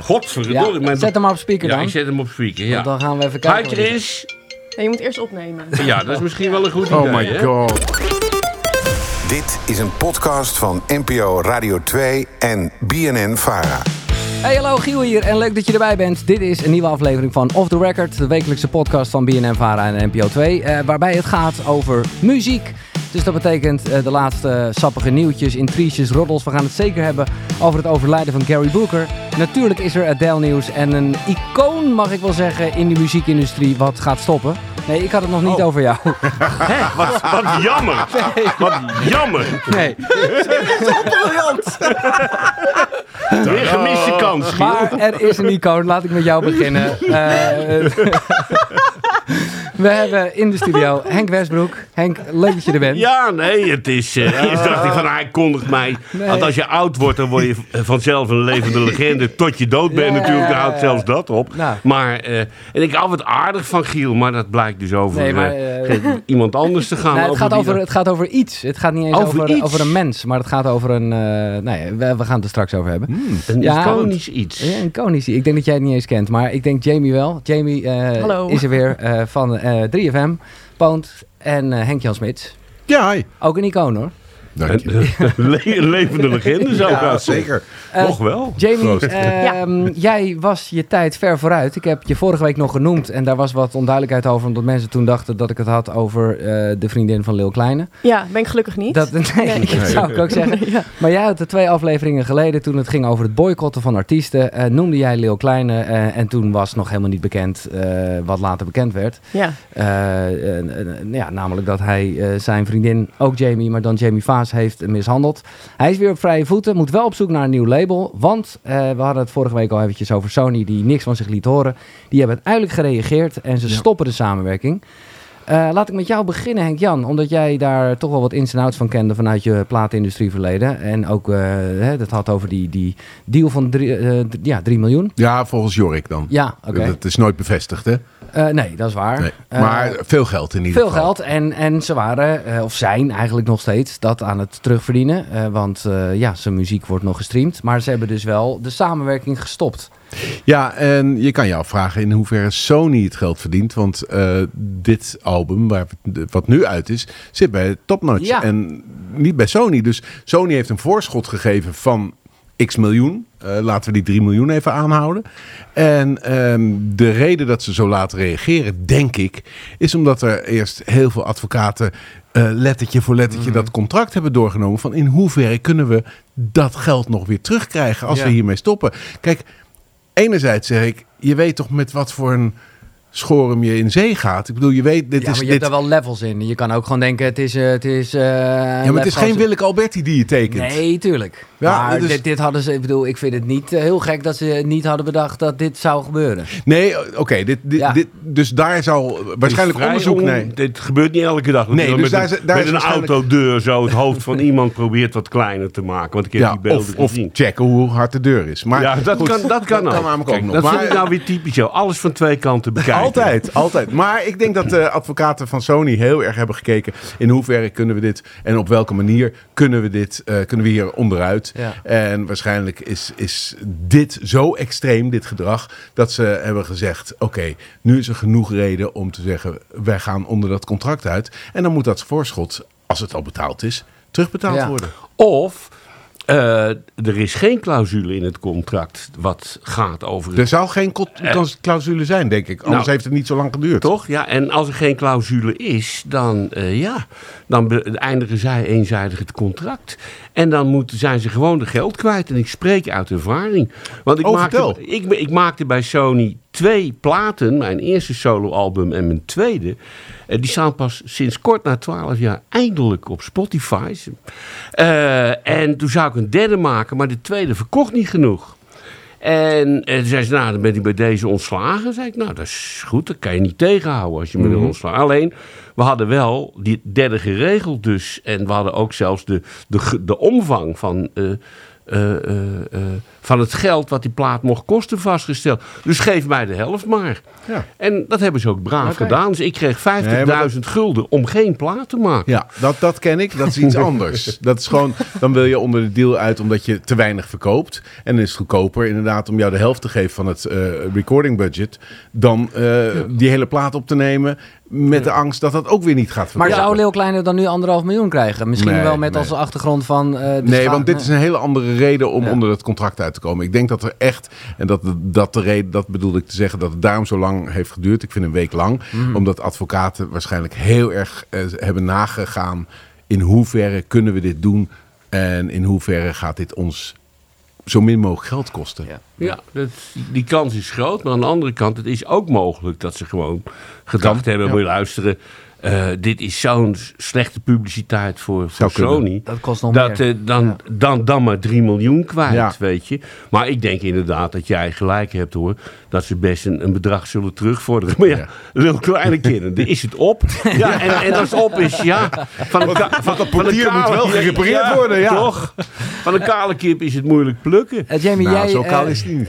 Godverdomme. Ja, zet hem maar op speaker Ja, dan. ik zet hem op speaker, ja. Want dan gaan we even kijken. Hij Chris. Nee, je moet eerst opnemen. Ja, dat is misschien wel een goed idee. Oh my hè? god. Dit is een podcast van NPO Radio 2 en BNN Vara. Hey, hallo Giel hier en leuk dat je erbij bent. Dit is een nieuwe aflevering van Off The Record, de wekelijkse podcast van BNN Vara en NPO 2, eh, waarbij het gaat over muziek. Dus dat betekent eh, de laatste sappige nieuwtjes, intriges, roddels. We gaan het zeker hebben over het overlijden van Gary Booker. Natuurlijk is er Adele nieuws en een icoon, mag ik wel zeggen, in de muziekindustrie wat gaat stoppen. Nee, ik had het nog niet over jou. Hè, wat, wat jammer. Wat jammer. Nee. Weer gemiste kans, Giel. Maar er is een icoon, laat ik met jou beginnen. Eh, we hebben in de studio Henk Westbroek. Henk, leuk dat je er bent. Ja, nee, het is... eh, eerst dacht ik van, hij kondigt mij. Nee. Want als je oud wordt, dan word je vanzelf een levende legende. Tot je dood bent Ja, natuurlijk, daar ja, houdt ja. zelfs dat op. Nou. Maar, eh, en ik hou het aardig van Giel, maar dat blijkt dus over Nee, maar, eh, eh, geen- iemand anders te gaan. Nee, het, gaat over, het gaat over iets. Het gaat niet eens Over over, een mens, maar het gaat over een... eh nee, we, we gaan het er straks over hebben. Een Ja, iconisch iets. Ja, een iconisch. Ik denk dat jij het niet eens kent, maar ik denk Jamie wel. Jamie eh, Hallo. is er weer eh, van eh 3FM, Poont en eh, Henk-Jan Smits. Ja, hi. Ook een icoon hoor. Dank je. Een, le- een levende legende zou ik Ja, zeker. Eh, Nog wel. Jamie, ehm, jij was je tijd ver vooruit. Ik heb je vorige week nog genoemd en daar was wat onduidelijkheid over, omdat mensen toen dachten dat ik het had over eh, de vriendin van Lil Kleine. Ja, ben ik gelukkig niet. Dat, nee, dat zou ik ook zeggen. Ja. Maar jij had er twee afleveringen geleden, toen het ging over het boycotten van artiesten, eh, noemde jij Lil Kleine eh, en toen was nog helemaal niet bekend eh, wat later bekend werd. Ja. Eh, eh, eh, ja, namelijk dat hij eh, zijn vriendin, ook Jamie, maar dan Jamie Vaas, heeft mishandeld. Hij is weer op vrije voeten, moet wel op zoek naar een nieuw label. Want eh, we hadden het vorige week al eventjes over Sony, die niks van zich liet horen. Die hebben uiteindelijk gereageerd en ze Ja. stoppen de samenwerking. Eh, laat ik met jou beginnen, Henk-Jan. Omdat jij daar toch wel wat ins en outs van kende vanuit je plaatindustrieverleden. En ook, hè, dat had over die, die deal van 3 ja, 3 miljoen. Ja, volgens Jorik dan. Ja, oké. Dat is nooit bevestigd, hè? Eh, nee, dat is waar. Nee. Eh, Maar veel geld in ieder Veel geval. geld en, en ze waren, eh, of zijn eigenlijk nog steeds, dat aan het terugverdienen. Want ja, zijn muziek wordt nog gestreamd. Maar ze hebben dus wel de samenwerking gestopt. Ja, en je kan je afvragen in hoeverre Sony het geld verdient. Want dit album, waar, wat nu uit is, zit bij Top Notch. Ja. En niet bij Sony. Dus Sony heeft een voorschot gegeven van x miljoen. Eh, laten we die 3 miljoen even aanhouden. En ehm, de reden dat ze zo laat reageren, denk ik, is omdat er eerst heel veel advocaten eh, lettertje voor lettertje Mhm. dat contract hebben doorgenomen. Van in hoeverre kunnen we dat geld nog weer terugkrijgen als Ja. we hiermee stoppen. Kijk, enerzijds zeg ik, je weet toch met wat voor een schorum je in zee gaat. Ik bedoel, je weet, dit ja, is maar je dit. hebt daar wel levels in. Je kan ook gewoon denken, het is... eh, het is eh, ja, maar het is geen Willeke Alberti die je tekent. Nee, tuurlijk. Ja, maar dus- dit, dit hadden ze, ik bedoel, ik vind het niet eh, heel gek dat ze niet hadden bedacht dat dit zou gebeuren. Nee, oké, dit, dit, Ja. dit, dus daar zal waarschijnlijk onderzoek... on- Nee. Dit gebeurt niet elke dag. Nee, natuurlijk. dus met daar een, is- daar met is een waarschijnlijk- autodeur zo het hoofd van iemand probeert wat kleiner te maken. Want ik heb Ja, die beelden of, of gezien. checken hoe hard de deur is. Maar ja, dat goed, kan, dat kan ook. namelijk ook Kijk, nog. Dat Maar- vind ik nou weer typisch zo. Alles van twee kanten bekijken. Altijd, altijd. Maar ik denk dat de advocaten van Sony heel erg hebben gekeken in hoeverre kunnen we dit en op welke manier kunnen we dit, eh, kunnen we hier onderuit. Ja. En waarschijnlijk is, is dit zo extreem, dit gedrag, dat ze hebben gezegd: oké, nu is er genoeg reden om te zeggen, wij gaan onder dat contract uit. En dan moet dat voorschot, als het al betaald is, terugbetaald Ja. worden. Of eh, er is geen clausule in het contract wat gaat over Er zou geen co- clausule zijn, denk ik. Anders Nou, heeft het niet zo lang geduurd. Toch? Ja, en als er geen clausule is, dan, eh, ja, dan eindigen zij eenzijdig het contract. En dan moeten, zijn ze gewoon de geld kwijt. En ik spreek uit ervaring. Want ik, Oh, maakte, ik, ik maakte bij Sony twee platen. Mijn eerste soloalbum en mijn tweede. Eh, die staan pas sinds kort na twaalf jaar eindelijk op Spotify. Eh, en toen zou ik een derde maken, maar de tweede verkocht niet genoeg. En eh, toen zei ze, nou, dan ben ik bij deze ontslagen. zei ik, nou, dat is goed, dat kan je niet tegenhouden als je me wil ontslagen. Alleen, we hadden wel die derde geregeld dus. En we hadden ook zelfs de, de, de omvang van eh, eh, eh, van het geld wat die plaat mocht kosten vastgesteld. Dus geef mij de helft maar. Ja. En dat hebben ze ook braaf gedaan. Dus ik kreeg 50.000 Nee, gulden om geen plaat te maken. Ja, dat, dat ken ik. Dat is iets anders. Dat is gewoon, dan wil je onder de deal uit omdat je te weinig verkoopt. En dan is het goedkoper inderdaad om jou de helft te geven van het recording budget. Dan die hele plaat op te nemen met de angst dat dat ook weer niet gaat Maar verkopen. zou Leeuw Kleine dan nu anderhalf miljoen krijgen? Misschien Nee, wel met nee. als achtergrond van... eh, de Nee, want dit is een hele andere reden om Ja. onder het contract uit te komen. Ik denk dat er echt, en dat, dat de reden, dat bedoelde ik te zeggen, dat het daarom zo lang heeft geduurd. Ik vind een week lang. Mhm. Omdat advocaten waarschijnlijk heel erg eh, hebben nagegaan in hoeverre kunnen we dit doen en in hoeverre gaat dit ons zo min mogelijk geld kosten. Ja. Ja, dat, die kans is groot. Maar aan de andere kant, het is ook mogelijk dat ze gewoon gedacht hebben: ja. moet je luisteren. Eh, dit is zo'n slechte publiciteit voor, voor kunnen. Sony. Dat kost nog Dat, meer. eh, dan, dan, dan maar 3 miljoen kwijt, Ja. weet je. Maar ik denk inderdaad dat jij gelijk hebt hoor. Dat ze best een, een bedrag zullen terugvorderen. Maar ja, Ja. kleine kinderen. is het op. Ja, en, en als het op is, ja. Van een, van, van een portier moet wel gerepareerd worden, ja. Toch? Van een kale kip is het moeilijk plukken. Eh, Jamie, Nou, jij, zo kaal is het niet.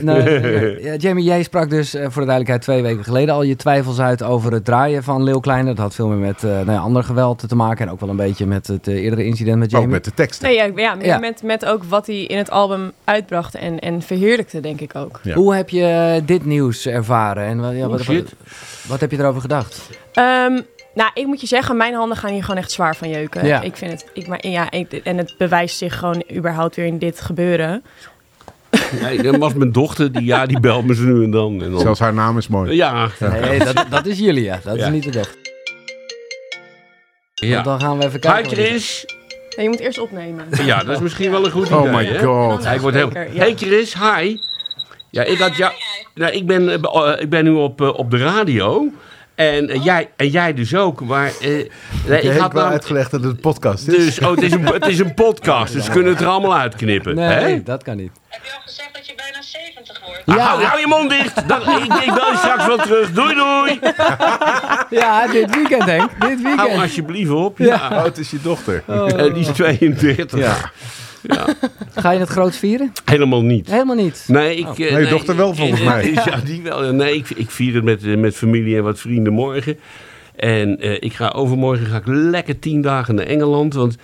Jamie, jij sprak dus voor de duidelijkheid twee weken geleden al je twijfels uit over het draaien van Leeuw Kleine. Dat had veel meer met eh nou ja, ander geweld te maken en ook wel een beetje met het eh, eerdere incident met Ook Jamie. met de teksten. Nee, ja, ja. Met, met ook wat hij in het album uitbracht en, en verheerlijkte, denk ik ook. Ja. Hoe heb je eh, dit nieuws ervaren en wat, ja, wat, wat, wat heb je erover gedacht? Ehm, nou, ik moet je zeggen, mijn handen gaan hier gewoon echt zwaar van jeuken. Ja. Ik vind het, ik, maar, ja, ik- en het bewijst zich gewoon überhaupt weer in dit gebeuren. Nee, dat was mijn dochter, die, ja, die belt me zo nu en dan. En dan Zelfs haar naam is mooi. ja, Nee, dat, dat is Julia, dat Ja. is niet de dochter. Ja. Want dan gaan we even Hi kijken. die- Chris. Nee, je moet eerst opnemen. Ja, dat is misschien wel een goed idee. Oh my hè? god. Hij wordt heel... Ja. Hey Chris, hi. Ja, ik had jou... Nou, ik ben, eh, eh, ik ben nu op, eh, op de radio. En, jij, en jij dus ook. Maar eh, nee, Ik ik heb had uitgelegd dat het een podcast is. Dus, oh, het, is een, het is een podcast, dus we kunnen het er allemaal uitknippen. Nee, hè? dat kan niet. Heb je al gezegd dat je bijna 70 wordt? Ah, Ja. hou, hou je mond dicht. Dan, ik, ik bel je straks wel terug. Doei, doei. Ja, dit weekend Henk, dit Hou weekend. alsjeblieft op. Ja. Ja. Oh, het is je dochter. Eh, die is 32. Ja. Ga je het groot vieren? Helemaal niet. Helemaal niet. Nee, ik, eh, Nee, je dochter wel, volgens mij. Ja, die wel. Nee, ik, ik vier het met, eh, met familie en wat vrienden morgen. En eh, ik ga overmorgen ga ik lekker tien dagen naar Engeland. Want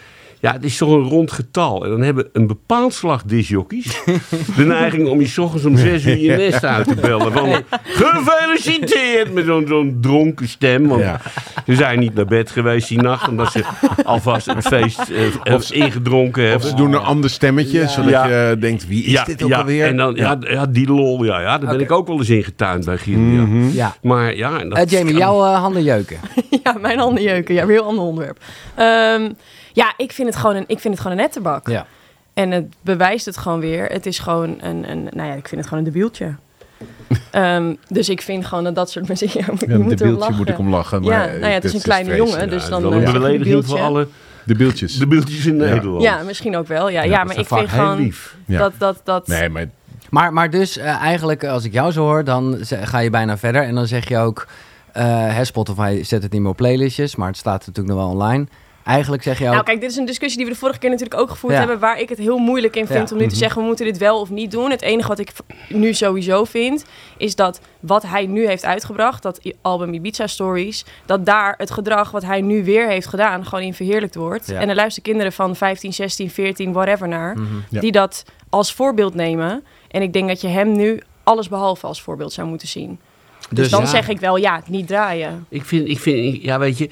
ja, het is toch een rond getal. En dan hebben een bepaald slag disjockeys de neiging om je 's ochtends om zes uur je nest uit te bellen. Van, gefeliciteerd! Met zo'n zo'n dronken stem. Want Ja. ze zijn niet naar bed geweest die nacht. Omdat ze alvast het feest eh, Of ingedronken Of hebben. ze doen een ander stemmetje, zodat Ja. je denkt, wie is dit ook ja, alweer? En dan, ja. Ja, die lol, ja, ja daar ben ik ook wel eens in getuind bij Giel. Mhm. ja. Ja. Maar ja, en dat Eh, Jamie, kan- jouw eh, handen jeuken. ja, mijn handen jeuken. Ja, weer een heel ander onderwerp. Ehm, ja, ik vind, het gewoon een, ik vind het gewoon een netterbak. Ja. En het bewijst het gewoon weer. Het is gewoon een, een nou ja, ik vind het gewoon een debieltje. Ehm, dus ik vind gewoon dat dat soort muziek... Ja, je Ja, moet de erop beeldje lachen. moet ik om lachen. Ja, Maar nou ja, het is een kleine jongen, Ja, dus dan, wel eh, een belediging voor debieltje. alle De beeldjes. de beeldjes in Ja. Nederland. Ja, misschien ook wel. Ja, ja, maar ik vind gewoon lief. Ja. dat... dat, dat Nee, maar Maar, maar dus eh, eigenlijk, als ik jou zo hoor, dan ga je bijna verder. En dan zeg je ook, eh hè, Spotify zet het niet meer op playlistjes, maar het staat natuurlijk nog wel online. Eigenlijk zeg je ook, Nou, kijk, dit is een discussie die we de vorige keer natuurlijk ook gevoerd Ja. hebben. Waar ik het heel moeilijk in vind Ja. Mhm. om nu te zeggen: we moeten dit wel of niet doen. Het enige wat ik nu sowieso vind, is dat wat hij nu heeft uitgebracht, dat album Ibiza Stories, dat daar het gedrag wat hij nu weer heeft gedaan, gewoon in verheerlijkt wordt. Ja. En er luisteren kinderen van 15, 16, 14, whatever naar, Mhm. Ja. die dat als voorbeeld nemen. En ik denk dat je hem nu alles behalve als voorbeeld zou moeten zien. Dus, Dus dan ja. zeg ik wel, ja, niet draaien. Ik vind, ik vind, ja, weet je,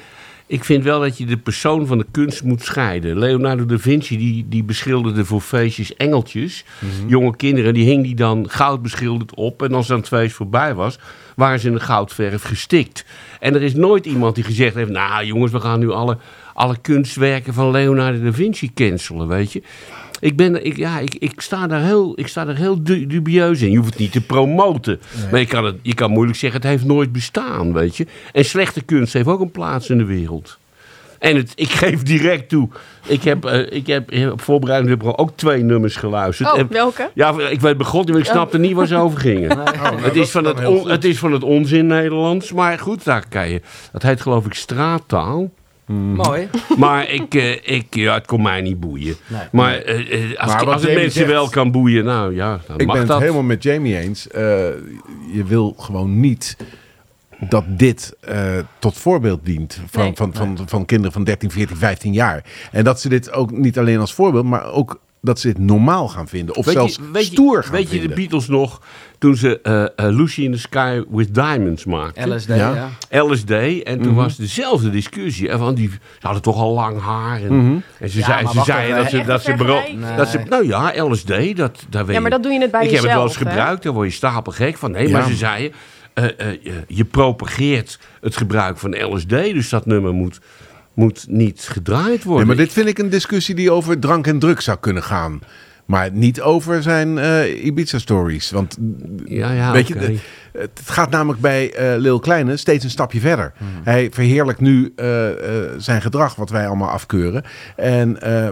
ik vind wel dat je de persoon van de kunst moet scheiden. Leonardo da Vinci, die, die beschilderde voor feestjes engeltjes. Mhm. Jonge kinderen, die hing die dan goud beschilderd op. En als dan het feest voorbij was, waren ze in de goudverf gestikt. En er is nooit iemand die gezegd heeft, nou jongens, we gaan nu alle, alle kunstwerken van Leonardo da Vinci cancelen, weet je. Ik, ben, ik, ja, ik, ik, sta daar heel, ik sta daar heel du- dubieus in. Je hoeft het niet te promoten. Maar je kan, het, je kan moeilijk zeggen, het heeft nooit bestaan, weet je. En slechte kunst heeft ook een plaats in de wereld. En het, ik geef direct toe. Ik heb, eh, ik heb eh, op voorbereiding ook twee nummers geluisterd. Oh, En- welke? ja, ik weet begon niet, maar ik snapte niet waar ze over gingen. het, is van het, on- het is van het onzin Nederlands. Maar goed, daar kan je. Dat heet geloof ik straattaal. Mooi. Maar ik, eh, ik, ja, het kon mij niet boeien. Nee. Maar eh, eh, als, Maar ik- als het mensen zegt- wel kan boeien, nou ja, dan Ik mag ben dat. het helemaal met Jamie eens. Eh, je wil gewoon niet dat dit eh, tot voorbeeld dient van, Nee. van, van, van kinderen van 13, 14, 15 jaar. En dat ze dit ook niet alleen als voorbeeld, maar ook dat ze dit normaal gaan vinden. Of Weet zelfs je, weet je- stoer gaan Weet je de Beatles nog, toen ze eh, eh, Lucy in the Sky with Diamonds maakten? LSD, Ja. ja. LSD. En toen was dezelfde discussie. En van die, ze hadden toch al lang haar. En, en ze, Ja, zei, maar ze wacht zeiden dat ze... Dat ze, vergelijk? dat ze Nee. nou ja, LSD, dat, daar weet Ja, maar dat doe je het bij Ik heb het wel eens jezelf, hè? gebruikt, daar word je stapelgek van. Nee, maar ze zeiden... eh, eh, je- je propageert het gebruik van LSD. Dus dat nummer moet, moet niet gedraaid worden. Nee, maar dit vind ik een discussie die over drank en drugs zou kunnen gaan. Maar niet over zijn eh, Ibiza-stories. Want Ja, ja, weet je, het gaat namelijk bij eh Lil Kleine steeds een stapje verder. Hij verheerlijkt nu eh, eh, zijn gedrag, wat wij allemaal afkeuren. En eh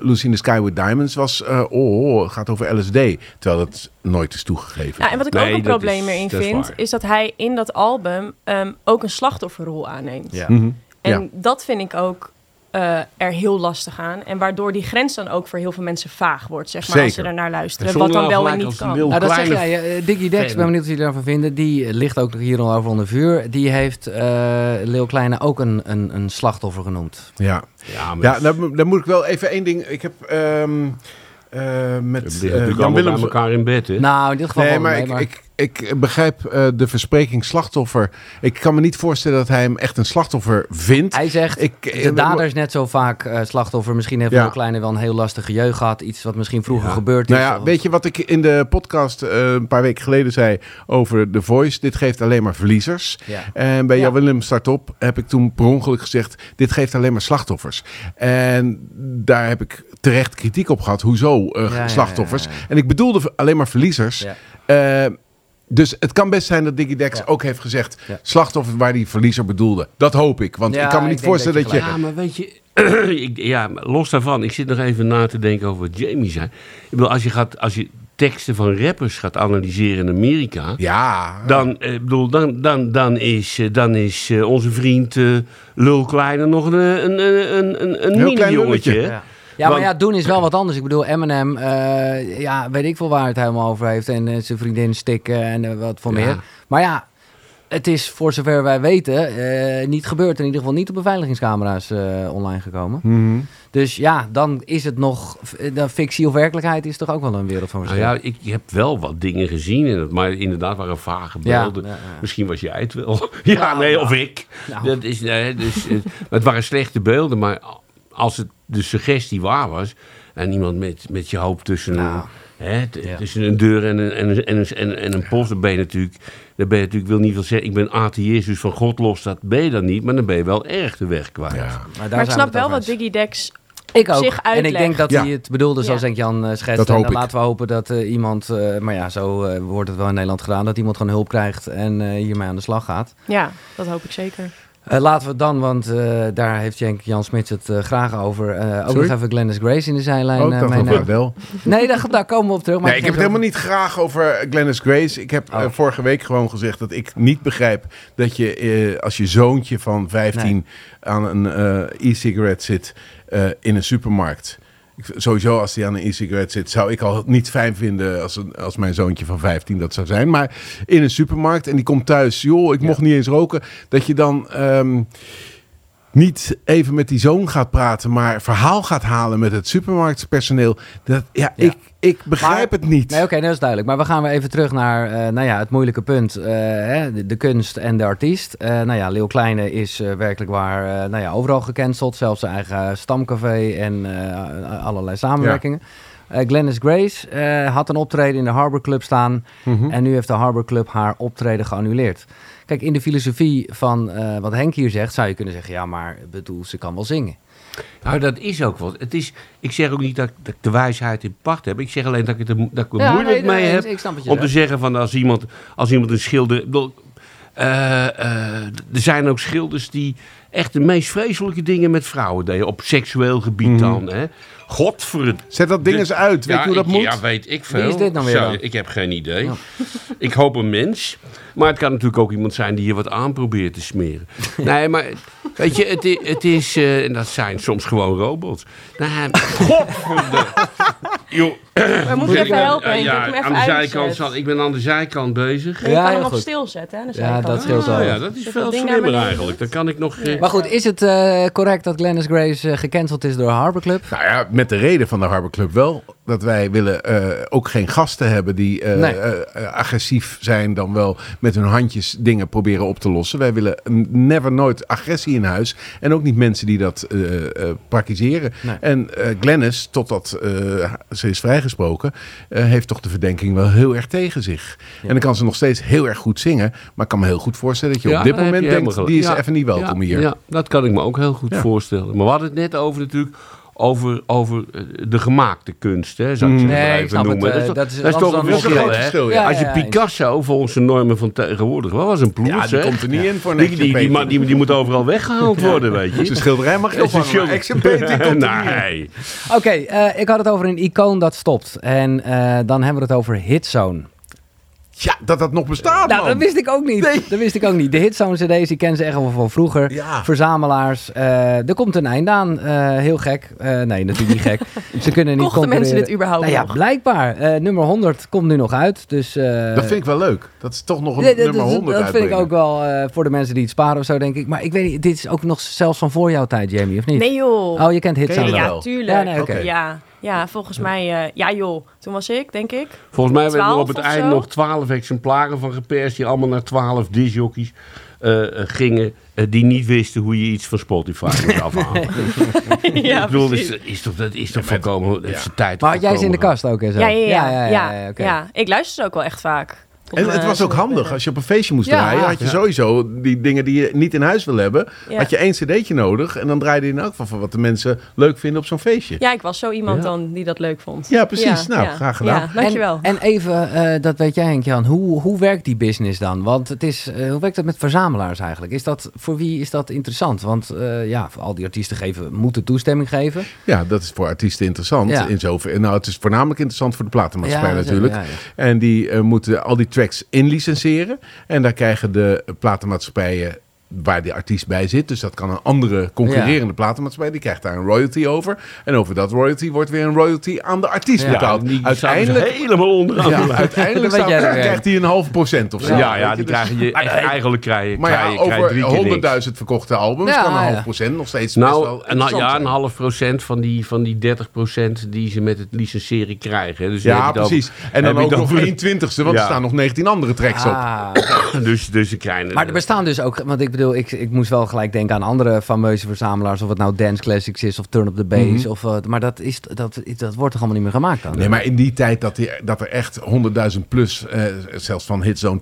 Lucy in the Sky with Diamonds was, eh, oh, oh, het gaat over LSD. Terwijl dat nooit is toegegeven. Ja, en wat ik Nee, ook een probleem is- erin dat is vind, is dat hij in dat album ehm, ook een slachtofferrol aanneemt. Ja. Mhm. En Ja. dat vind ik ook eh, er heel lastig aan. En waardoor die grens dan ook voor heel veel mensen vaag wordt, zeg maar, als ze Zeker. er naar luisteren. Wat dan wel en niet kan. Nou, dat zeg jij. eh, Diggy Dex, ben benieuwd wat jullie daarvan vinden. Die eh, ligt ook nog hier al over onder vuur. Die heeft eh Leeuw Kleine ook een, een, een slachtoffer genoemd. Ja, Ja, maar ja mo- daar moet ik wel even één ding. Ik heb ehm, eh, we met liggen natuurlijk Jan Willems elkaar in bed, hè? Nou, in dit geval Nee, maar mee, ik, maar- ik, ik begrijp eh, de verspreking slachtoffer. Ik kan me niet voorstellen dat hij hem echt een slachtoffer vindt. Hij zegt, Ik- eh, de dader is net zo vaak eh, slachtoffer. Misschien heeft Ja. Leeuw Kleine wel een heel lastige jeugd gehad. Iets wat misschien vroeger Ja. gebeurd is. Nou ja, Of- weet je wat ik in de podcast een paar weken geleden zei over The Voice? Dit geeft alleen maar verliezers. Ja. En bij Ja. Jan Willem Startop heb ik toen per ongeluk gezegd: dit geeft alleen maar slachtoffers. En daar heb ik terecht kritiek op gehad. Hoezo slachtoffers? En ik bedoelde alleen maar verliezers. Dus het kan best zijn dat Digidex Ja. ook heeft gezegd: Ja. slachtoffer waar die verliezer bedoelde. Dat hoop ik. Want Ja, ik kan me niet voorstellen dat dat je. Ja, maar weet je, ik, ja, los daarvan, ik zit nog even na te denken over wat Jamie zei. Ik bedoel, als je, gaat, als je teksten van rappers gaat analyseren in Amerika, Ja, dan, eh, bedoel, dan, dan, dan is, eh, dan is eh, onze vriend eh, Lul Kleine nog een, een, een, een, een, een Ja. Maar ja, doen is wel wat anders. Ik bedoel, Eminem, eh, ja, weet ik veel waar het helemaal over heeft. En eh, zijn vriendin stikken en eh, wat voor Ja. meer. Maar ja, het is voor zover wij weten niet gebeurd. In ieder geval niet op beveiligingscamera's online gekomen. Mhm. Dus ja, dan is het nog... De fictie of werkelijkheid is toch ook wel een wereld van Nou verschil. ja, ik heb wel wat dingen gezien, maar inderdaad waren vage beelden. ja, ja. Misschien was jij het wel. ja, Nou, nee, nou. of ik. Nou. Dat is, nee, dus, het waren slechte beelden, maar als het de suggestie waar was... en iemand met, met je hoop tussen, Nou, een, hè, ja. tussen een deur en een, en, een, en, een, en, en een post... dan ben je natuurlijk... Dan ben je natuurlijk, wil niet veel zeggen, ik ben atheïst, dus van God los, dat ben je dan niet. Maar dan ben je wel erg de weg kwijt. Ja. daar Maar ik snap wel wat. Diggy Dex Ik ook. zich En ik denk dat Ja. hij het bedoelde zoals Ja. Henk-Jan eh, schetst. Dat en dan ik. laten we hopen dat eh, iemand, eh, maar ja, zo eh, wordt het wel in Nederland gedaan, dat iemand gewoon hulp krijgt en eh, hiermee aan de slag gaat. Ja, dat hoop ik zeker. Eh, laten we dan, want eh, daar heeft Jenk Jan Smits het eh, graag over. ook nog even Glennis Grace in de zijlijn eh, dat wel. Nee, daar, daar komen we op terug. Maar Nee, ik heb het helemaal niet graag over Glennis Grace. Ik heb Oh. vorige week gewoon gezegd dat ik niet begrijp dat je als je zoontje van 15 Nee. aan een e-cigarette zit in een supermarkt. Sowieso als hij aan een e-cigarette zit, zou ik al niet fijn vinden als, een, als mijn zoontje van 15 dat zou zijn. Maar in een supermarkt en die komt thuis, joh, ik mocht niet eens roken. Dat je dan ehm, niet even met die zoon gaat praten, maar verhaal gaat halen met het supermarktpersoneel. Dat, ja, Ja. Ik, ik begrijp Maar- het niet. Nee, oké, dat is duidelijk. Maar we gaan weer even terug naar eh, nou ja, het moeilijke punt. eh, hè, de, de kunst en de artiest. Eh nou ja, Leeuw Kleine is werkelijk waar nou ja, overal gecanceld. Zelfs zijn eigen stamcafé en allerlei samenwerkingen. Glennis Grace eh, had een optreden in de Harbor Club staan. Mhm. En nu heeft de Harbor Club haar optreden geannuleerd. Kijk, in de filosofie van eh, wat Henk hier zegt, zou je kunnen zeggen: ja, maar bedoel, ze kan wel zingen. Nou, dat is ook wat. Het is, ik zeg ook niet dat, dat ik de wijsheid in pacht heb. Ik zeg alleen dat ik, het er, dat ik er Ja, moeilijk nee, mee nee, heb. om te zeggen van als iemand, als iemand een schilder... er zijn ook schilders die echt de meest vreselijke dingen met vrouwen deden. Op seksueel gebied Mhm. dan. Hè. Godverd... Zet dat ding eens uit. Weet Ja, je hoe dat ik- moet? Ja, weet ik veel. Wie is dit dan weer Zo, dan? Ik heb geen idee. Ik hoop een mens. Maar het kan natuurlijk ook iemand zijn die hier wat aan probeert te smeren. nee, maar Weet je, het, het is, eh, en dat zijn soms gewoon robots. Nou, godverdomme. Joh, Maar moet je ik even ben- helpen? Ja, ik hem aan de zijkant zat, ik ben aan de zijkant bezig. Je Ja, kan hem op goed. stil zetten. Hè, Ja, dat scheelt. Ah, ja, dat is Dus veel slimmer eigenlijk. Dan kan ik nog... eh, Maar goed, is het eh, correct dat Glennis Grace eh, gecanceld is door Harbor Club? Nou ja, met de reden van de Harbor Club wel. Dat wij willen eh, ook geen gasten hebben die eh, Nee. eh, eh, agressief zijn. Dan wel met hun handjes dingen proberen op te lossen. Wij willen never nooit agressie in huis. En ook niet mensen die dat eh, eh, praktiseren. Nee. En eh Glennis, totdat eh, ze is vrijgesproken, eh, heeft toch de verdenking wel heel erg tegen zich. En dan kan ze nog steeds heel erg goed zingen. Maar ik kan me heel goed voorstellen dat je Ja, op dit moment denkt, die is even niet welkom hier. Ja, dat kan ik me ook heel goed voorstellen. Maar we hadden het net over natuurlijk over, over eh, de gemaakte kunst, hè, zou ik ze Nee, maar ik even noemen. het, eh, dat, is, dat is toch een verschil, groot verschil, ja. Als je Picasso volgens de normen van tegenwoordig, wat was een ploeg, Ja, die komt er niet in voor een Die, die, die, die, die moet overal weggehaald worden, weet je. Zijn schilderij mag je ophangen, maar. Nee. Oké, eh, ik had het over een icoon dat stopt. En eh, dan hebben we het over Hitzone. Ja, dat dat nog bestaat, Nou, man. dat wist ik ook niet. Dat wist ik ook niet. De Hitzone CD's, die kennen ze echt wel van vroeger. Ja. Verzamelaars. eh, er komt een einde aan. Eh, heel gek. Eh, nee, natuurlijk niet gek. Ze kunnen niet Kochten mensen dit überhaupt Nou ja, blijkbaar. Eh, nummer 100 komt nu nog uit. Dus, eh, Dat vind ik wel leuk. Dat is toch nog een Ja, nummer dat- 100 Dat vind ik ook wel eh, voor de mensen die het sparen of zo, denk ik. Maar ik weet niet, dit is ook nog zelfs van voor jouw tijd, Jamie, of niet? Nee joh. Oh, je kent Hitzone Ken je wel. ja, tuurlijk. Ja, nee, oké. ja, ja, volgens mij... eh, ja joh, toen was ik, denk ik. Volgens mij werden er 12 op het eind nog twaalf exemplaren van geperst... die allemaal naar twaalf disjockeys eh, eh, gingen... die niet wisten hoe je iets van Spotify moest afhalen. ja, ik bedoel, precies. is, is toch, dat is toch voorkomen... heeft zijn tijd Maar had jij ze in de kast ook en zo? Ja, ja, ja. ja, ja, ja, ja. Ik luister ze ook wel echt vaak. En het was ook handig. Als je op een feestje moest Ja. draaien, had je Ja. sowieso die dingen die je niet in huis wil hebben. Ja. Had je één cd'tje nodig. En dan draaide je in elk geval van wat de mensen leuk vinden op zo'n feestje. Ja, ik was zo iemand Ja. dan die dat leuk vond. Ja, precies. Nou, graag gedaan. Ja, dankjewel. En, en even, eh, dat weet jij Henk-Jan, hoe, hoe werkt die business dan? Want het is, eh, hoe werkt dat met verzamelaars eigenlijk? Is dat, voor wie is dat interessant? Want eh, ja, voor al die artiesten geven, moeten toestemming geven. Ja, dat is voor artiesten interessant. Ja. In zover. Nou, het is voornamelijk interessant voor de platenmaatschappij Ja, natuurlijk. ja, ja. En die eh, moeten al die tracks inlicenseren. En daar krijgen de platenmaatschappijen waar die artiest bij zit. Dus dat kan een andere concurrerende platenmaatschappij. Die krijgt daar een royalty over. En over dat royalty wordt weer een royalty aan de artiest Ja, betaald. Uiteindelijk helemaal onderaan Ja, uiteindelijk krijgt hij een half procent of zo. Ja, ja, die dus- krijgen je echt, eigenlijk krijgen, Maar ja, krijg je- krijg je over drie keer niks. 100.000 verkochte albums Ja, kan een half procent nog steeds best wel Nou, ja, een half procent van die, van die 30 procent die ze met het licenseren krijgen. Dus dan Ja, precies. En dan ook nog over- 1 twintigste, want Ja. er staan nog 19 andere tracks op. Ah, Dus, dus ze krijgen... maar er bestaan dus ook, want ik bedoel, ik, ik moest wel gelijk denken aan andere fameuze verzamelaars. Of het nou Dance Classics is of Turn Up The Bass. of, eh, maar dat, is, dat, dat wordt toch allemaal niet meer gemaakt dan? Nee, maar in die tijd dat, die, dat er echt 100.000 plus, eh, zelfs van Hitzone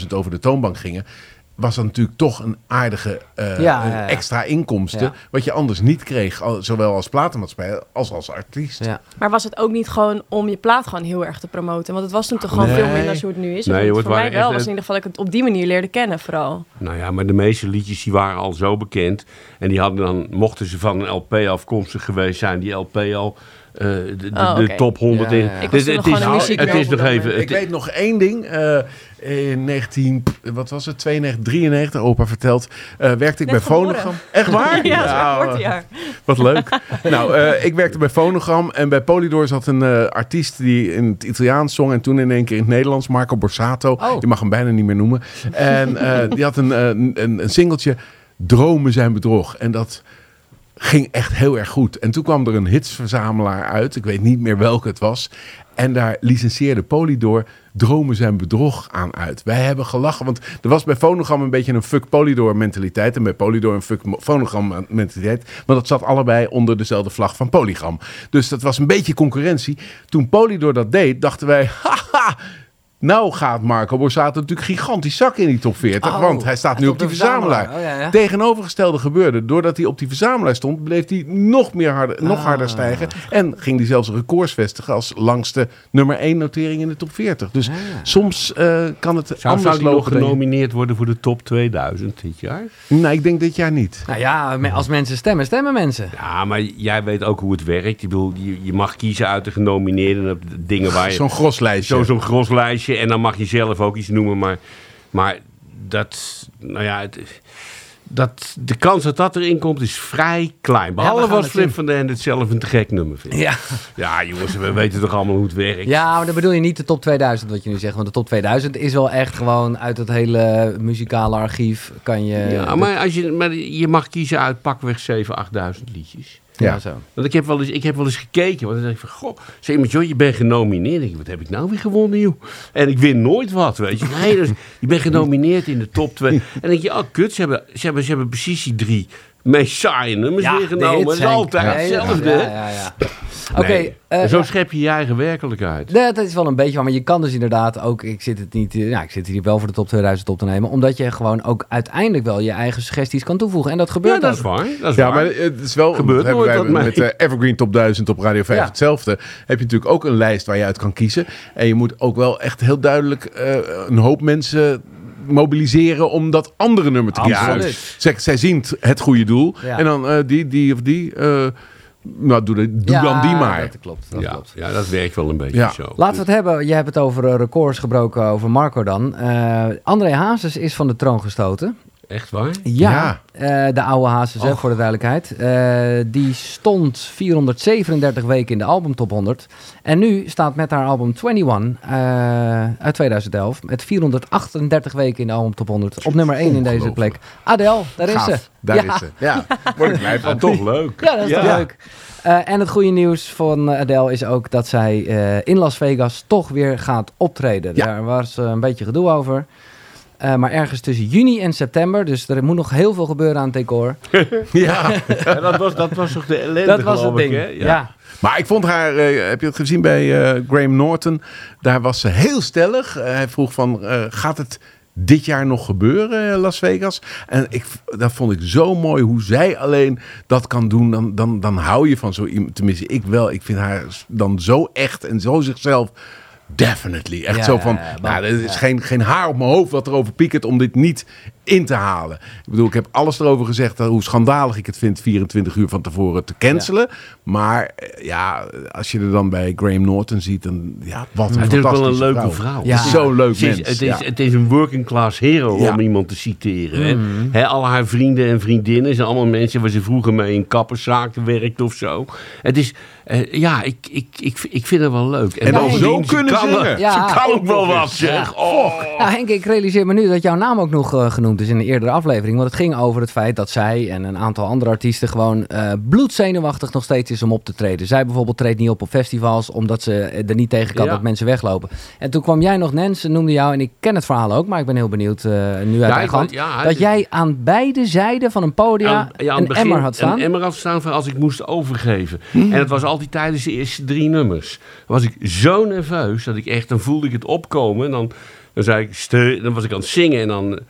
200.000 over de toonbank gingen, was dat natuurlijk toch een aardige eh, Ja, een ja, ja. extra inkomsten. Ja. Wat je anders niet kreeg, zowel als platenmaatschappij als als artiest. Ja. Maar was het ook niet gewoon om je plaat gewoon heel erg te promoten? Want het was toen toch gewoon Nee. veel minder als hoe het nu is. Nee, het voor mij waren wel. was in ieder geval dat ik het op die manier leerde kennen vooral. Nou ja, maar de meeste liedjes die waren al zo bekend. En die hadden dan, mochten ze van een LP afkomstig geweest zijn, die LP al eh, de, de, Oh, de oké. top 100 Ja, in. ja, Dus het nog is, het is nog even... Ik weet nog één ding. eh, in 19, wat was het, 92, 93, opa vertelt, eh, werkte ik Net bij. Phonogram. Echt waar? Ja, Nou, geboortejaar. Wat leuk. nou, eh, ik werkte bij Phonogram en bij Polydor zat een eh, artiest die in het Italiaans zong en toen in één keer in het Nederlands, Marco Borsato. Oh. Je mag hem bijna niet meer noemen. En eh, die had een, eh, een, een singeltje, Dromen zijn bedrog. En dat ging echt heel erg goed. En toen kwam er een hitsverzamelaar uit, ik weet niet meer welke het was. En daar licenseerde Polydor Dromen zijn bedrog aan uit. Wij hebben gelachen, want er was bij Phonogram een beetje een fuck Polydor mentaliteit. En bij Polydor een fuck Phonogram mentaliteit. Want dat zat allebei onder dezelfde vlag van Polygram. Dus dat was een beetje concurrentie. Toen Polydor dat deed, dachten wij... Haha, nou gaat Marco Borsato natuurlijk gigantisch zak in die top 40. Oh, want hij staat hij nu op die verzamelaar. verzamelaar. Oh, ja, ja. Tegenovergestelde gebeurde. Doordat hij op die verzamelaar stond, bleef hij nog, meer harder, nog Ah. harder stijgen. En ging hij zelfs records vestigen als langste nummer 1 notering in de top 40. Dus soms eh, kan het Zou, anders zou nog genomineerd worden voor de top 2000 dit jaar? Nou, ik denk dit jaar niet. Nou ja, als mensen stemmen, stemmen mensen. Ja, maar jij weet ook hoe het werkt. Ik bedoel, je, je mag kiezen uit de genomineerden. Dingen waar je... Zo'n gros lijstje. Zo- Zo'n gros En dan mag je zelf ook iets noemen. Maar, maar dat, nou ja, het, dat, de kans dat dat erin komt is vrij klein. Behalve gaan als Flip van den het zelf een te gek nummer vindt. Ja. Ja, jongens, we weten toch allemaal hoe het werkt. ja, maar dan bedoel je niet de top 2000 wat je nu zegt. Want de top 2000 is wel echt gewoon uit het hele muzikale archief kan je... Ja, maar, als je, maar je mag kiezen uit pakweg 7.000, 8.000 liedjes. Ja, zo. Want ik heb wel eens, ik heb wel eens gekeken. Want dan denk ik van, goh, zeg maar, joh, je bent genomineerd. Ik, wat heb ik nou weer gewonnen, joh? En ik win nooit wat, weet je. Nee, dus, je bent genomineerd in de top 2. En dan denk je, oh, kut, ze hebben, ze hebben, ze hebben precies die drie meest saaie nummers weer de genomen. hits Dat is altijd Ja, hetzelfde. Ja, ja, ja. Oké, Nee. eh, zo ja. schep je je eigen werkelijkheid. Nee, dat is wel een beetje waar, maar je kan dus inderdaad ook, ik zit het niet, eh, ja, ik zit hier wel voor de top 2000 op te nemen, omdat je gewoon ook uiteindelijk wel je eigen suggesties kan toevoegen. En dat gebeurt Ja, dat is ook. waar. Dat is Ja, waar. maar het is wel. Gebeurt dat hebben nooit wij wat met de Evergreen Top 1000 op Radio 5 Ja. hetzelfde. Heb je natuurlijk ook een lijst waar je uit kan kiezen. En je moet ook wel echt heel duidelijk eh, een hoop mensen mobiliseren om dat andere nummer te kiezen. Zij, zij zien het- het goede doel. Ja. En dan eh, die, die of die. eh, nou, doe, de, doe Ja, dan die maar. Dat klopt, dat ja, klopt. ja, dat werkt wel een beetje Ja. zo. Laten we het hebben, je hebt het over eh, records gebroken over Marco dan. Eh, André Hazes is van de troon gestoten. Echt waar? Ja, eh, de oude Hazes, hè, Och. voor de duidelijkheid. Eh, die stond 437 weken in de albumtop 100. En nu staat met haar album 21 eh, uit 2011... met 438 weken in de albumtop 100. Op nummer 1 in deze plek. Adele, daar is Gaaf. ze. Daar ja. is ze. Ja, word ik blij van. toch leuk. Ja, dat is toch leuk. Eh, en het goede nieuws van Adele is ook dat zij eh, in Las Vegas toch weer gaat optreden. Ja. Daar was een beetje gedoe over. Eh, maar ergens tussen juni en september, dus er moet nog heel veel gebeuren aan het decor. Ja. Dat, was, dat was toch de ellende, Dat was het geloof ik, ding. hè? ja. Maar ik vond haar, eh, heb je het gezien bij eh, Graham Norton? Daar was ze heel stellig. Hij vroeg van, eh, gaat het dit jaar nog gebeuren, Las Vegas? En ik, dat vond ik zo mooi hoe zij alleen dat kan doen. Dan, dan, dan hou je van zo iemand. Tenminste, ik wel. Ik vind haar dan zo echt en zo zichzelf. Definitely. Echt Ja, zo van, nou, er is geen, geen haar op mijn hoofd wat erover piekert om dit niet in te halen. Ik bedoel, ik heb alles erover gezegd, eh, hoe schandalig ik het vind 24 uur van tevoren te cancelen. Maar eh, ja, als je er dan bij Graham Norton ziet, dan ja, wat een Het is wel een leuke vrouw. vrouw. Ja. Het is Zo'n leuk is- mens. het, is, ja. het is een working class hero, Ja. om iemand te citeren. Hè. Hè, al haar vrienden en vriendinnen zijn allemaal mensen waar ze vroeger mee in kapperszaken werkte of zo. Het is, eh, ja, ik, ik, ik, ik vind het wel leuk. En dan zo kunnen ze kan, zingen. Ja. ze kan ook wel wat, Ja. zeg. Oh. Nou Henk, ik realiseer me nu dat jouw naam ook nog genoemd is in een eerdere aflevering. Want het ging over het feit dat zij en een aantal andere artiesten gewoon eh bloedzenuwachtig nog steeds is om op te treden. Zij bijvoorbeeld treedt niet op op festivals omdat ze er niet tegen kan Ja. dat mensen weglopen. En toen kwam jij nog, Nens, noemde jou, en ik ken het verhaal ook, maar ik ben heel benieuwd eh, nu uit Ja, hand, ja, dat jij aan beide zijden van een podium een begin emmer had staan. Een emmer had staan van als ik moest overgeven. En het was altijd tijdens de eerste drie nummers. Dan was ik zo nerveus dat ik echt, dan voelde ik het opkomen. En dan, dan, zei ik, dan was ik aan het zingen en dan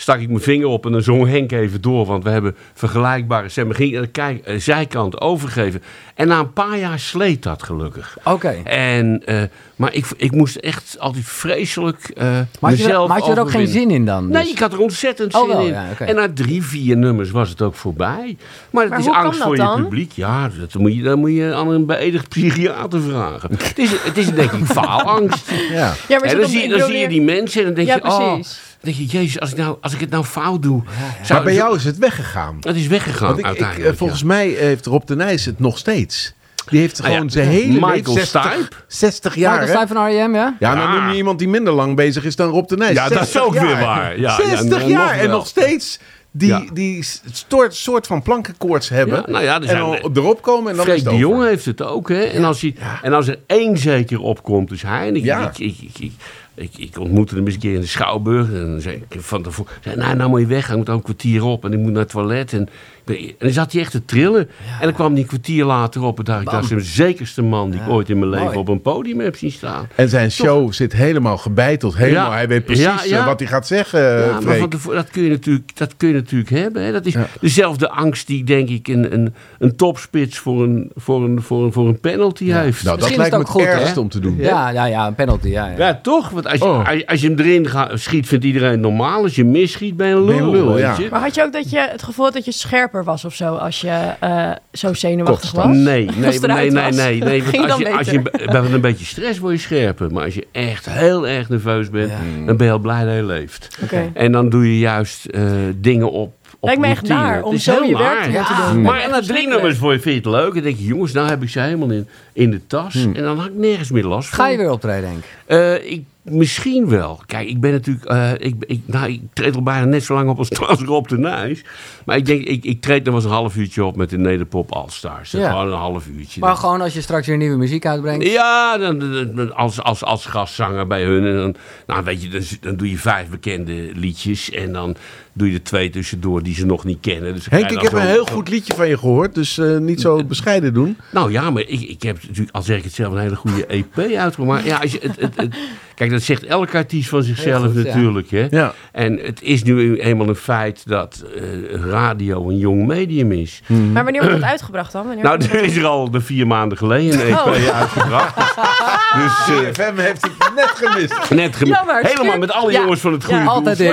stak ik mijn vinger op en dan zong Henk even door. Want we hebben vergelijkbare stemmen. Ging aan de kijk, eh, zijkant overgeven. En na een paar jaar sleet dat gelukkig. Oké. En, eh, maar ik, ik moest echt altijd vreselijk eh Maar had je, er, mezelf maar had je er ook geen zin in dan? Nee, Dus- ik had er ontzettend Oh, zin wel, in. ja. En na drie, vier nummers was het ook voorbij. Maar het Maar is angst dat voor je dan? publiek. Ja, dat moet je, dan moet je aan een beëdigd psychiater vragen. het, is, het is denk ik faalangst. Ja. Ja, maar en is dan, zie, dan je die mensen en dan denk Ja, je... Oh, precies. dan denk je, jezus, als ik, nou, als ik het nou fout doe... Maar zou- bij jou is het weggegaan. Het is weggegaan Want ik, uiteindelijk. eh, volgens ja. mij heeft Rob de Nijs het nog steeds. Die heeft Ah, ja. gewoon zijn hele Michael leven 60, Stipe. 60 jaar. Michael? Stipe van R.E.M., ja? Ja, dan Ja. noem je iemand die minder lang bezig is dan Rob de Nijs. Ja, dat is 60 ook jaar. weer waar. Ja, 60 ja, jaar nog en wel. nog steeds die, Ja. die soort, soort van plankenkoorts hebben. Ja, nou ja, er en zijn- dan erop komen en dan is de. Jonge heeft het ook, hè? En, als hij, en als er één zeker opkomt, dus hij. En ik, Ja. ik, ik, ik, ik, ontmoette hem eens een keer in de Schouwburg. En dan zei ik van tevoren, zei, nou, nou moet je weg, ik moet ook een kwartier op. En ik moet naar het toilet. En, en dan zat hij echt te trillen. En dan kwam hij een kwartier later op. En dacht ik, dat is de zekerste man die ik ooit in mijn leven Mooi. op een podium heb zien staan. En zijn show zit helemaal gebeiteld. Helemaal. Ja. Hij weet precies Ja, ja. eh, wat hij gaat zeggen, Ja, maar dat, kun je natuurlijk, dat kun je natuurlijk hebben. Hè? Dat is Ja. dezelfde angst die, denk ik, een, een, een topspits voor een, voor een, voor een, voor een penalty heeft. Nou, dat Misschien lijkt me het goed, hè? om te doen. Ja, ja, ja, een penalty, ja. ja. Ja, toch? Want als je, Oh. als, als je hem erin gaat, schiet, vindt iedereen het normaal. Als je misschiet, ben je een lul. Ben je een lul, weet ja. Maar had je ook dat je het gevoel had dat je scherper was of zo als je eh, zo zenuwachtig was? Nee, nee, nee, nee, nee, was. nee, nee. Ging Want als je, als je bij een beetje stress word je scherper. Maar als je echt heel erg nerveus bent, dan ben je al blij dat je leeft. Oké. En dan doe je juist eh, dingen op, Lijkt me echt naar om zo je werk te moeten doen. Maar na drie nummers vond je, vind je het leuk. En denk je, jongens, nou heb ik ze helemaal in, in de tas. Hmm. En dan had ik nergens meer last van. Ga je weer optreden, Henk? Eh, ik, misschien wel. Kijk, ik ben natuurlijk... eh, ik, ik, nou, ik treed al bijna net zo lang op als trouwens Rob de Nijs. Maar ik denk, ik, ik treed wel eens een half uurtje op met de Nederpop All-Stars. Ja. Gewoon een half uurtje. Maar gewoon als je straks weer nieuwe muziek uitbrengt. Ja, dan- dan- als, als, als gastzanger bij hun. En dan, nou, weet je, dan, dan doe je vijf bekende liedjes. En dan doe je er twee tussendoor die ze nog niet kennen. Dus Henk, ik heb een heel goed liedje van je gehoord, dus eh, niet zo bescheiden doen. Nou ja, maar ik, ik heb natuurlijk, al zeg ik het zelf, een hele goede EP uitgebracht. Maar ja, als je, het, het, het- kijk, dat zegt elke artiest van zichzelf ja. natuurlijk. Hè? Ja. En het is nu eenmaal een feit dat eh, radio een jong medium is. Maar wanneer wordt dat uitgebracht dan? Wanneer Nou, er is er al de vier maanden geleden een EP Oh. uitgebracht. Dus eh, FM heeft het net gemist. net gem- Jammer, het helemaal met alle Ja. jongens van het Ja, goede doel altijd de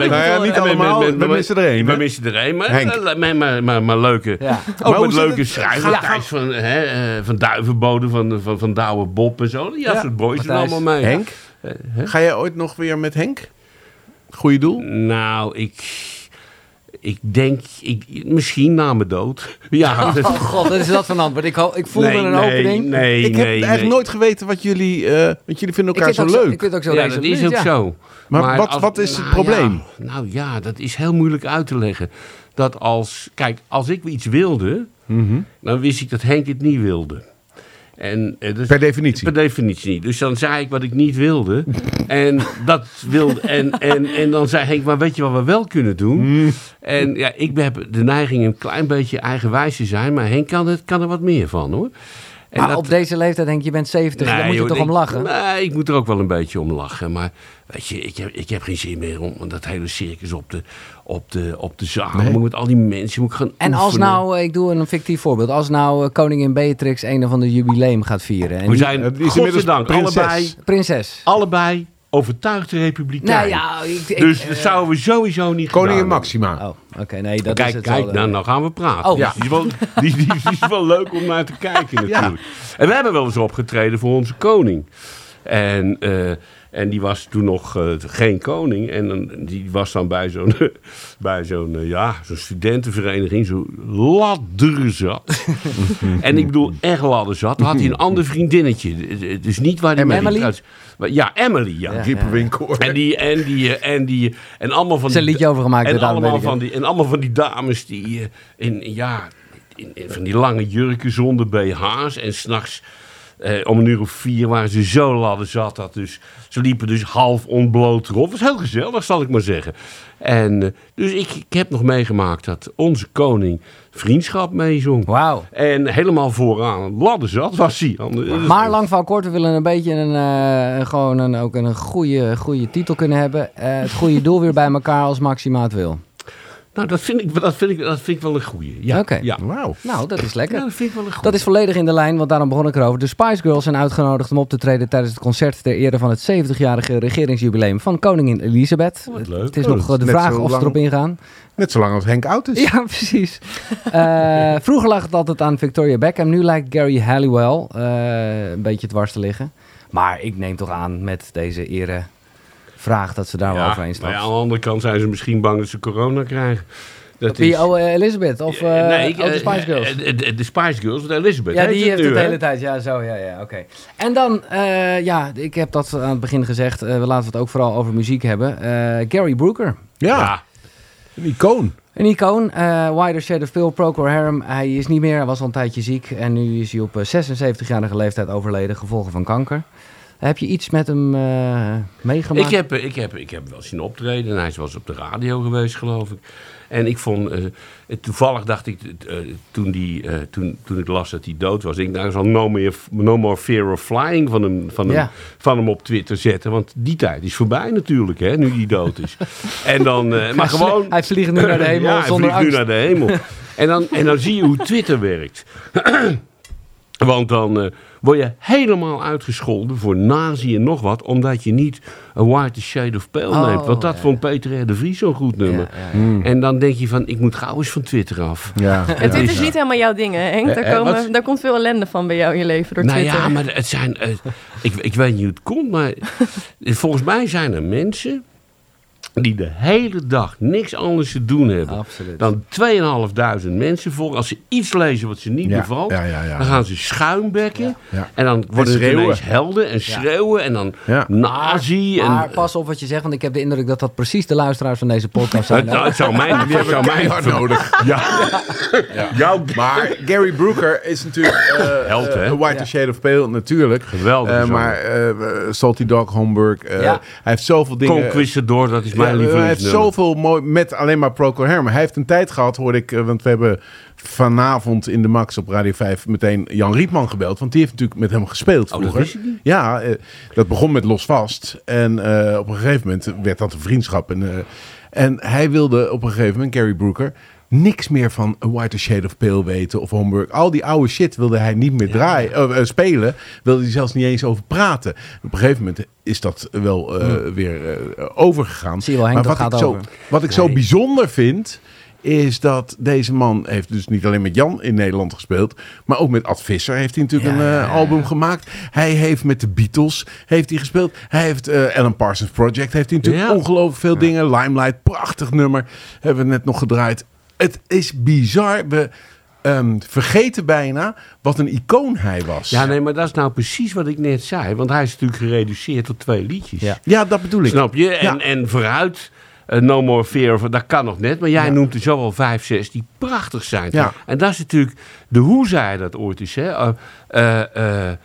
Ik Nou ja, niet allemaal, we missen er één, We missen er één, maar, Henk. eh, maar, maar, maar, maar leuke. Ja. Maar Ook hoe met leuke schrijvers. Thijs van, hè, eh, van Duivenbode, van, van, van Douwe Bob en zo. Ja, Ja. soort boys Matthijs. allemaal mee. Henk, ga jij ooit nog weer met Henk? Goeie doel? Nou, ik... Ik denk, ik, misschien na mijn dood. Ja, dat- Oh god, wat is dat van antwoord? Ik, ik voelde nee, een nee, opening. Nee, ik heb nee, eigenlijk nooit geweten wat jullie... eh want jullie vinden elkaar zo leuk. ik vind het ook zo Ja, dat is ook ja. zo. Maar wat- wat is het nou probleem? Ja, nou ja, dat is heel moeilijk uit te leggen. Dat als, kijk, als ik iets wilde, Mhm. dan wist ik dat Henk het niet wilde. En, eh, dus- Per definitie. Per definitie niet. Dus dan zei ik wat ik niet wilde. en, dat wilde en, en, en dan zei Henk, maar weet je wat we wel kunnen doen? Mm. En ja, ik heb de neiging een klein beetje eigenwijs te zijn. Maar Henk kan, het, kan er wat meer van hoor. En Maar dat- op deze leeftijd denk je, je bent 70, dan moet je joh, toch ik- om lachen? Nee, ik moet er ook wel een beetje om lachen. Maar weet je, ik heb, ik heb geen zin meer om dat hele circus op de, op de, op de zaal. Moet ik met al die mensen moet ik gaan En als nou, eh, ik doe een fictief voorbeeld, als nou eh, koningin Beatrix een of ander jubileum gaat vieren. En We zijn, Eh, die is inmiddels godzijdank, prinses. allebei, Prinses. allebei overtuigde republikein. Nou ja, ik, ik- dus eh, dat zouden we sowieso niet Koningin gedaan Maxima. Oh, oké, nee, dat is Kijk, het kijk wel, nou, eh, nou gaan we praten. Oh. Die, is wel, die, is wel leuk om naar te kijken natuurlijk. En we hebben wel eens opgetreden voor onze koning. En, eh, en die was toen nog eh, geen koning. En dan- die was dan bij zo'n bij zo'n eh, ja, zo'n studentenvereniging, zo ladderzat. en ik bedoel echt ladderzat. Dan had hij een ander vriendinnetje. Dus niet waar die Emily? uit- Ja, Emily, ja. Ja. Dieperwinkel. En die, en die, eh, en die, en allemaal van die- liedje over gemaakt, En allemaal, van die, en allemaal van die dames die in, ja, in, in van die lange jurken zonder BH's. En s'nachts eh, om een uur of vier waren ze zo ladder zat. Dat dus, ze liepen dus half ontbloot erop. Het was heel gezellig, zal ik maar zeggen. En, eh, dus ik, ik heb nog meegemaakt dat onze koning vriendschap meezong. Wauw. En helemaal vooraan, ladder zat was hij. Maar lang van kort, we willen een beetje een, eh, gewoon een, ook een goede, goede titel kunnen hebben. Het goede doel weer bij elkaar als Maxima het wil. Nou, dat vind ik, dat vind ik, dat vind ik wel een goeie. Ja, Oké. ja. Wauw. Nou, dat is lekker. Ja, dat vind ik wel een goeie. Dat is volledig in de lijn, want daarom begon ik erover. De Spice Girls zijn uitgenodigd om op te treden tijdens het concert ter ere van het 70-jarige regeringsjubileum van koningin Elisabeth. Wat leuk. Het is Oh, nog is de vraag of ze erop ingaan. Net zo lang als Henk oud is. Ja, precies. Eh, vroeger lag het altijd aan Victoria Beckham. Nu lijkt Gary Halliwell eh, een beetje dwars te liggen. Maar ik neem toch aan met deze ere vraag dat ze daar wel overheen maar staat. ja, aan de andere kant zijn ze misschien bang dat ze corona krijgen. Dat Wie? Oh, eh, Elizabeth? Of eh nee, oh, de eh, Spice Girls? eh, de, de- de Spice Girls, de Elizabeth. Ja, die het heeft nu, het de hele tijd. Ja, zo, ja, ja, oké. En dan, eh, ja, ik heb dat aan het begin gezegd. eh, we laten het ook vooral over muziek hebben. Eh, Gary Brooker. Ja, Ja, een icoon. Een icoon, eh Wider Shade of Pale, Procol Harum. Hij is niet meer, hij was al een tijdje ziek. En nu is hij op eh, 76-jarige leeftijd overleden, gevolgen van kanker. Heb je iets met hem eh, meegemaakt? ik heb, eh, ik, heb, ik heb wel zien optreden. En hij was op de radio geweest, geloof ik. En ik vond, eh, toevallig dacht ik, toen, die, toen, toen ik las dat hij dood was, ik nou zal no more, no more fear of flying van hem, van, hem, Ja. van hem op Twitter zetten. Want die tijd is voorbij natuurlijk, hè, nu hij dood is. en dan, maar gewoon... Hij vliegt nu naar de hemel ja, hij vliegt angst. nu naar de hemel. en, dan, en dan zie je hoe Twitter werkt. Want dan eh, word je helemaal uitgescholden voor nazi en nog wat, omdat je niet een White Shade of Pale Oh, neemt. Want dat ja. vond Peter R. de Vries zo'n goed nummer. Ja, ja, ja. En dan denk je van, ik moet gauw eens van Twitter af. Ja. Het dit is niet helemaal jouw ding, hè, Henk? Daar, Eh, eh, komen, daar komt veel ellende van bij jou in je leven door Nou Twitter. ja, maar het zijn. eh, ik, ik weet niet hoe het komt, maar volgens mij zijn er mensen die de hele dag niks anders te doen hebben Absoluut. dan 2.500 mensen voor. Als ze iets lezen wat ze niet Ja, bevalt, ja, ja, ja. dan gaan ze schuimbekken. Ja. En dan worden schreeuwen. ineens helden en schreeuwen. En dan Ja. nazi. En, Maar pas op wat je zegt, want ik heb de indruk dat dat precies de luisteraars van deze podcast zijn. het, nou, het zou zou mijn Keihard nodig. Ja. Jouw Maar Gary Brooker is natuurlijk eh Held, hè? eh, White Shade of Pale, natuurlijk. Geweldige Eh, maar Salty Dog, Homburg. eh, Ja. Hij heeft zoveel dingen... Conquistador, dat is Ja, hij heeft zoveel mooi met alleen maar Procol Harum. Hij heeft een tijd gehad, hoorde ik, eh, want we hebben vanavond in de Max op Radio 5 meteen Jan Rietman gebeld, want die heeft natuurlijk met hem gespeeld dat vroeger. niet. Ja, eh, dat begon met Los Vast en eh, op een gegeven moment werd dat een vriendschap. En, en hij wilde op een gegeven moment, Gary Brooker, niks meer van A Whiter Shade of Pale weten of Homburg. Al die oude shit wilde hij niet meer draaien, eh, spelen. Wilde hij zelfs niet eens over praten. Op een gegeven moment is dat wel weer overgegaan. Zie je wel, Henk, maar wat ik, zo, wat ik zo bijzonder vind, is dat deze man heeft dus niet alleen met Jan in Nederland gespeeld, maar ook met Ad Visser heeft hij natuurlijk Ja, een eh, album gemaakt. Hij heeft met de Beatles heeft hij gespeeld. Hij heeft Alan Parsons Project heeft hij natuurlijk Ja. ongelooflijk veel dingen. Limelight, prachtig nummer, hebben we net nog gedraaid. Het is bizar. We ehm, vergeten bijna wat een icoon hij was. Ja, nee, maar dat is nou precies wat ik net zei. Want hij is natuurlijk gereduceerd tot twee liedjes. Ja. Ja, dat bedoel ik. Snap je? En, Ja. en vooruit, eh, No More Fear, of, dat kan nog net. Maar jij noemt er zo al vijf, zes die prachtig zijn. Ja. En dat is natuurlijk, de hoe zei dat ooit eens. Hè? Eh, eh,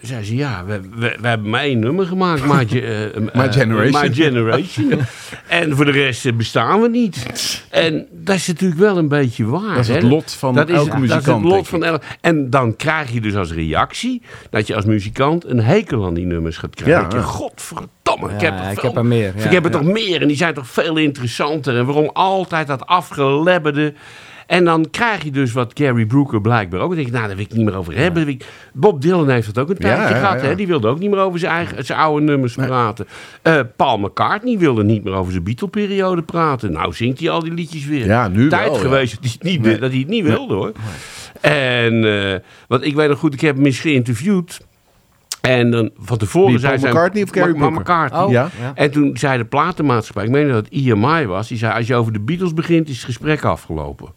zei ze, ja, we, we, we hebben maar één nummer gemaakt. My, eh, eh, My Generation. My Generation. en voor de rest eh, bestaan we niet. En dat is natuurlijk wel een beetje waar. Dat is het hè? lot van dat is, elke Dat is muzikant, het lot van elke... En dan krijg je dus als reactie dat je als muzikant een hekel aan die nummers gaat krijgen. Ja, godverdomme, ik heb er, ik veel- heb er meer, ja, ik heb er ja. toch meer en die zijn toch veel interessanter. En waarom altijd dat afgelebberde... En dan krijg je dus wat Gary Brooker blijkbaar ook. Dan denk ik, nou, daar wil ik niet meer over hebben. Ik- Bob Dylan heeft het ook een tijdje ja, gehad. ja. Hè? Die wilde ook niet meer over zijn, eigen, zijn oude nummers praten. Eh, Paul McCartney wilde niet meer over zijn Beatle-periode praten. Nou zingt hij al die liedjes weer. Ja, nu Tijd wel, ja. geweest dat hij het niet, dat hij het niet wilde, hoor. En eh, want ik weet nog goed, ik heb hem eens geïnterviewd. En dan van tevoren zei Paul. McCartney of Gary Brooker? McCartney. Oh, Ja. ja. En toen zei de platenmaatschappij, ik meen dat het IMI was, die zei: Als je over de Beatles begint, is het gesprek afgelopen.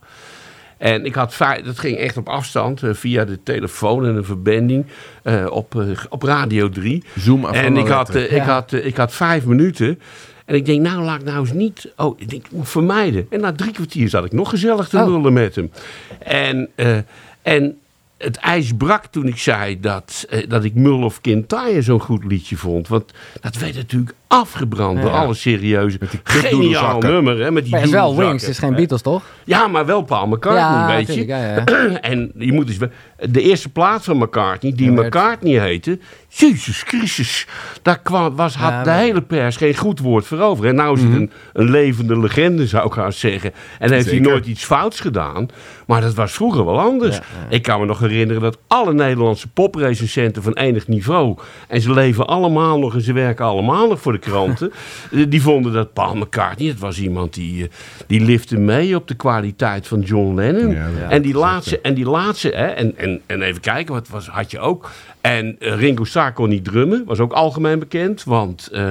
En ik had vijf, dat ging echt op afstand, eh, via de telefoon en een verbinding eh, op, eh, op Radio 3. Zoom af En ik had, ik, had, ik had vijf minuten. En ik denk, nou laat ik nou eens niet. Oh, ik denk, ik moet vermijden. En na drie kwartier zat ik nog gezellig te Oh. lullen met hem. En, eh, en het ijs brak toen ik zei dat, dat ik Mull of Kintyre zo'n goed liedje vond. Want dat werd natuurlijk afgebrand door alle serieuze. Geniaal nummer, hè? Met die Maar het is wel. Wings, het is geen Beatles, toch? Ja, maar wel Paul McCartney, Ja, weet je. tuurlijk, ja, ja. En je moet eens... we- De eerste plaat van McCartney, die McCartney heette... Jezus Christus. Daar kwam, was, had Ja, de hele pers geen goed woord voor over. En nou is het een, een levende legende, zou ik gaan zeggen. En heeft hij nooit iets fouts gedaan. Maar dat was vroeger wel anders. Ja, Ik kan me nog herinneren dat alle Nederlandse poprecensenten van enig niveau... en ze leven allemaal nog en ze werken allemaal nog voor de kranten... eh, die vonden dat Paul McCartney... het was iemand die, eh, die lifte mee op de kwaliteit van John Lennon. Ja, en, die laatste, en die laatste... Hè, en, en, en even kijken, wat was, had je ook... En eh, Ringo Starr kon niet drummen, was ook algemeen bekend. Want eh,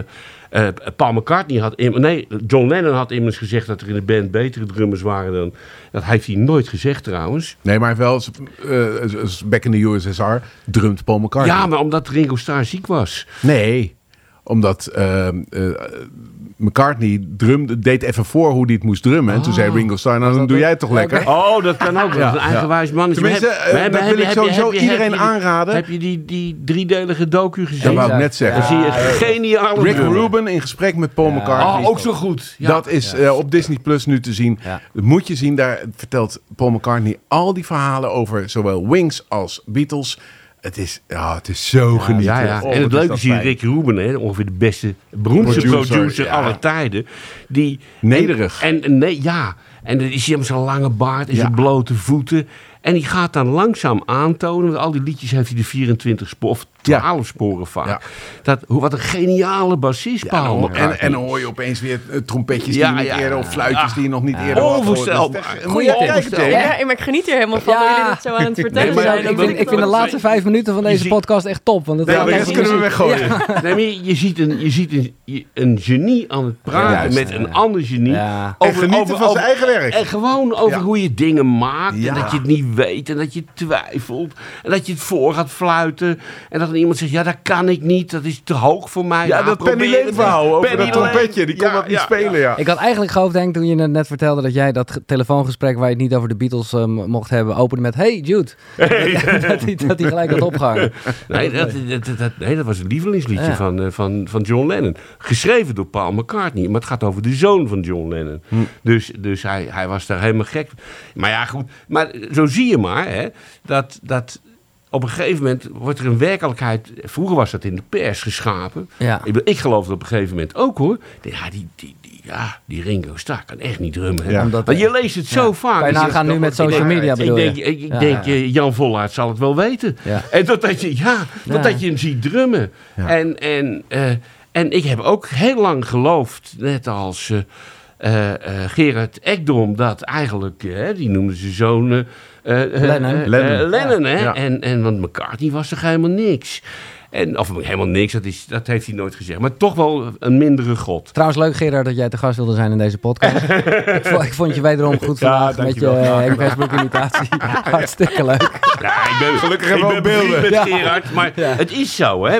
eh, Paul McCartney had... im- Nee, John Lennon had immers gezegd dat er in de band betere drummers waren dan... Dat heeft hij nooit gezegd trouwens. Nee, maar wel, eh, eh, back in the USSR, drumt Paul McCartney. Ja, maar omdat Ringo Starr ziek was. Nee, omdat ehm, eh, McCartney drumde, deed even voor hoe hij het moest drummen. En toen zei Ringo Starr, nou dan doe jij het toch lekker. Oh, dat kan ook. wel. Ja, een eigenwijs man. is. Tenminste, eh, dat wil ik sowieso heb je- iedereen heb je die- aanraden. Heb je die, die driedelige docu gezien? Dat wou ik net zeggen. Dan zie je geniale Rick. Rubin in gesprek met Paul Ja. McCartney. Oh, ook zo goed. Ja. Dat is eh, op Disney Plus nu te zien. Ja. Dat moet je zien. Daar vertelt Paul McCartney al die verhalen over zowel Wings als Beatles. Het is, ja, het is zo genieten. Ja, ja. Oh, en het leuke is hier. Rick Rubin, hè, ongeveer de beste, beroemdste Producer, producer, ja. aller tijden. Die, Nederig. En, en nee, ja. En dan is hij met zijn lange baard en Ja. zijn blote voeten. En die gaat dan langzaam aantonen, want al die liedjes heeft hij de 24 sporen, of 12 sporen vaak. Ja. Dat, hoe- wat een geniale bassist, Ja, Paul en, en dan hoor je opeens weer eh, trompetjes Ja, die je niet eerder, of fluitjes ja. die je nog niet eerder gehoord. Onvoorstelbaar. Dat Goeie. Ja, maar ik geniet hier helemaal van Ja. hoe jullie dit zo aan het vertellen Nee, maar zijn. ik, dat- vind, ik vind de laatste vijf minuten van deze ziet- podcast echt top. Want het Nee, gaat de over rest kunnen we weggooien. Nee, maar je, je ziet, een, je ziet een, je- een genie aan het praten met ja. een ander genie. Ja. En genieten van zijn eigen werk. En gewoon over hoe je dingen maakt. En dat je het niet weet. En dat je twijfelt. En dat je het voor gaat fluiten. En dat dan iemand zegt, ja, dat kan ik niet. Dat is te hoog voor mij. Ja, Nou, dat Penny Lane het verhaal eens. over Penny dat trompetje. Die kon Ja, dat niet ja, spelen, ja. Ik had eigenlijk gehoopt, Henk, toen je het net vertelde dat jij dat ge- telefoongesprek waar je het niet over de Beatles eh, m- mocht hebben, opende met Hey Jude. dat, hij, dat hij gelijk had opgehangen. Nee dat, dat, dat, dat- nee, dat was een lievelingsliedje Ja. van, eh, van, van John Lennon. Geschreven door Paul McCartney. Maar het gaat over de zoon van John Lennon. Hm. Dus, dus hij, hij was daar helemaal gek. Maar ja, goed. Maar zo zie je maar hè, dat, dat op een gegeven moment wordt er een werkelijkheid. Vroeger was dat in de pers geschapen. Ja. Ik, ik geloof dat op een gegeven moment ook hoor. Ja, die, die, die, ja, die Ringo Starr kan echt niet drummen. Ja. Omdat- Want je leest het zo vaak. Dus nagaan nu met ik social media, ik bedoel je? denk, Ik, ik Ja, denk, ja. eh, Jan Vollaert zal het wel weten. Ja. En dat, dat, je, ja, want Ja. dat je hem ziet drummen. Ja. En, en, eh, en ik heb ook heel lang geloofd, net als eh, eh, eh, Gerard Ekdom, dat eigenlijk, eh, die noemden ze zo'n... eh, eh, Lennon. eh, Lennon. Lennon, hè? Ja. En, en want McCartney was toch helemaal niks. En, of helemaal niks, dat, is, dat heeft hij nooit gezegd. Maar toch wel een mindere god. Trouwens, leuk Gerard dat jij te gast wilde zijn in deze podcast. ik, vond, ik vond je wederom goed vandaag met je uh, Henk Westbroek imitatie. Hartstikke leuk. Ja, ik ben, Gelukkig ik ben beelden. met Ja. Gerard, maar Ja. het is zo. Hè?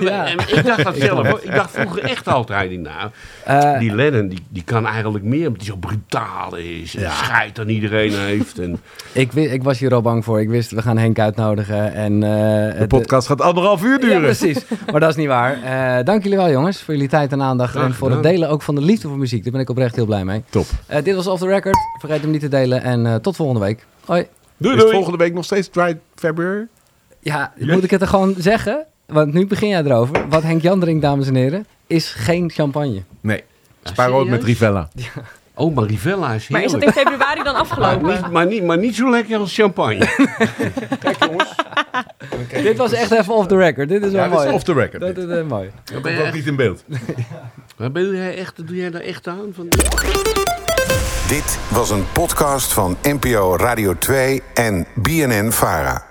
Ik dacht dat zelf. hoor. Ik dacht vroeger echt altijd, nou, Eh, die Lennon die, die kan eigenlijk meer, omdat hij zo brutaal is. En scheid aan iedereen heeft. En, ik, ik was hier al bang voor. Ik wist, we gaan Henk uitnodigen. En, eh, De podcast gaat anderhalf uur Ja, duren. precies. Maar dat is niet waar. Eh, dank jullie wel, jongens, voor jullie tijd en aandacht. Graag en voor het delen ook van de liefde voor muziek. Daar ben ik oprecht heel blij mee. Top. Eh, dit was Off the Record. Vergeet hem niet te delen. En eh, tot volgende week. Hoi. doei, Is volgende week nog steeds Dry February? Ja, moet ik het er gewoon zeggen? Want nu begin jij erover. Wat Henk Jan drinkt, dames en heren, is geen champagne. Nee. Spaarrood met? Rivella. Oh, maar Rivella is Maar is dat heerlijk. in februari dan Maar afgelopen? niet, maar, niet, maar niet zo lekker als champagne. Dit was echt even off the record. Dit is wel Ja, dat mooi. is off the record. Dat dit. is eh, mooi. Dat komt ook niet in beeld. Maar ben jij echt, doe jij daar echt aan? Van... Dit was een podcast van NPO Radio 2 en BNN Vara.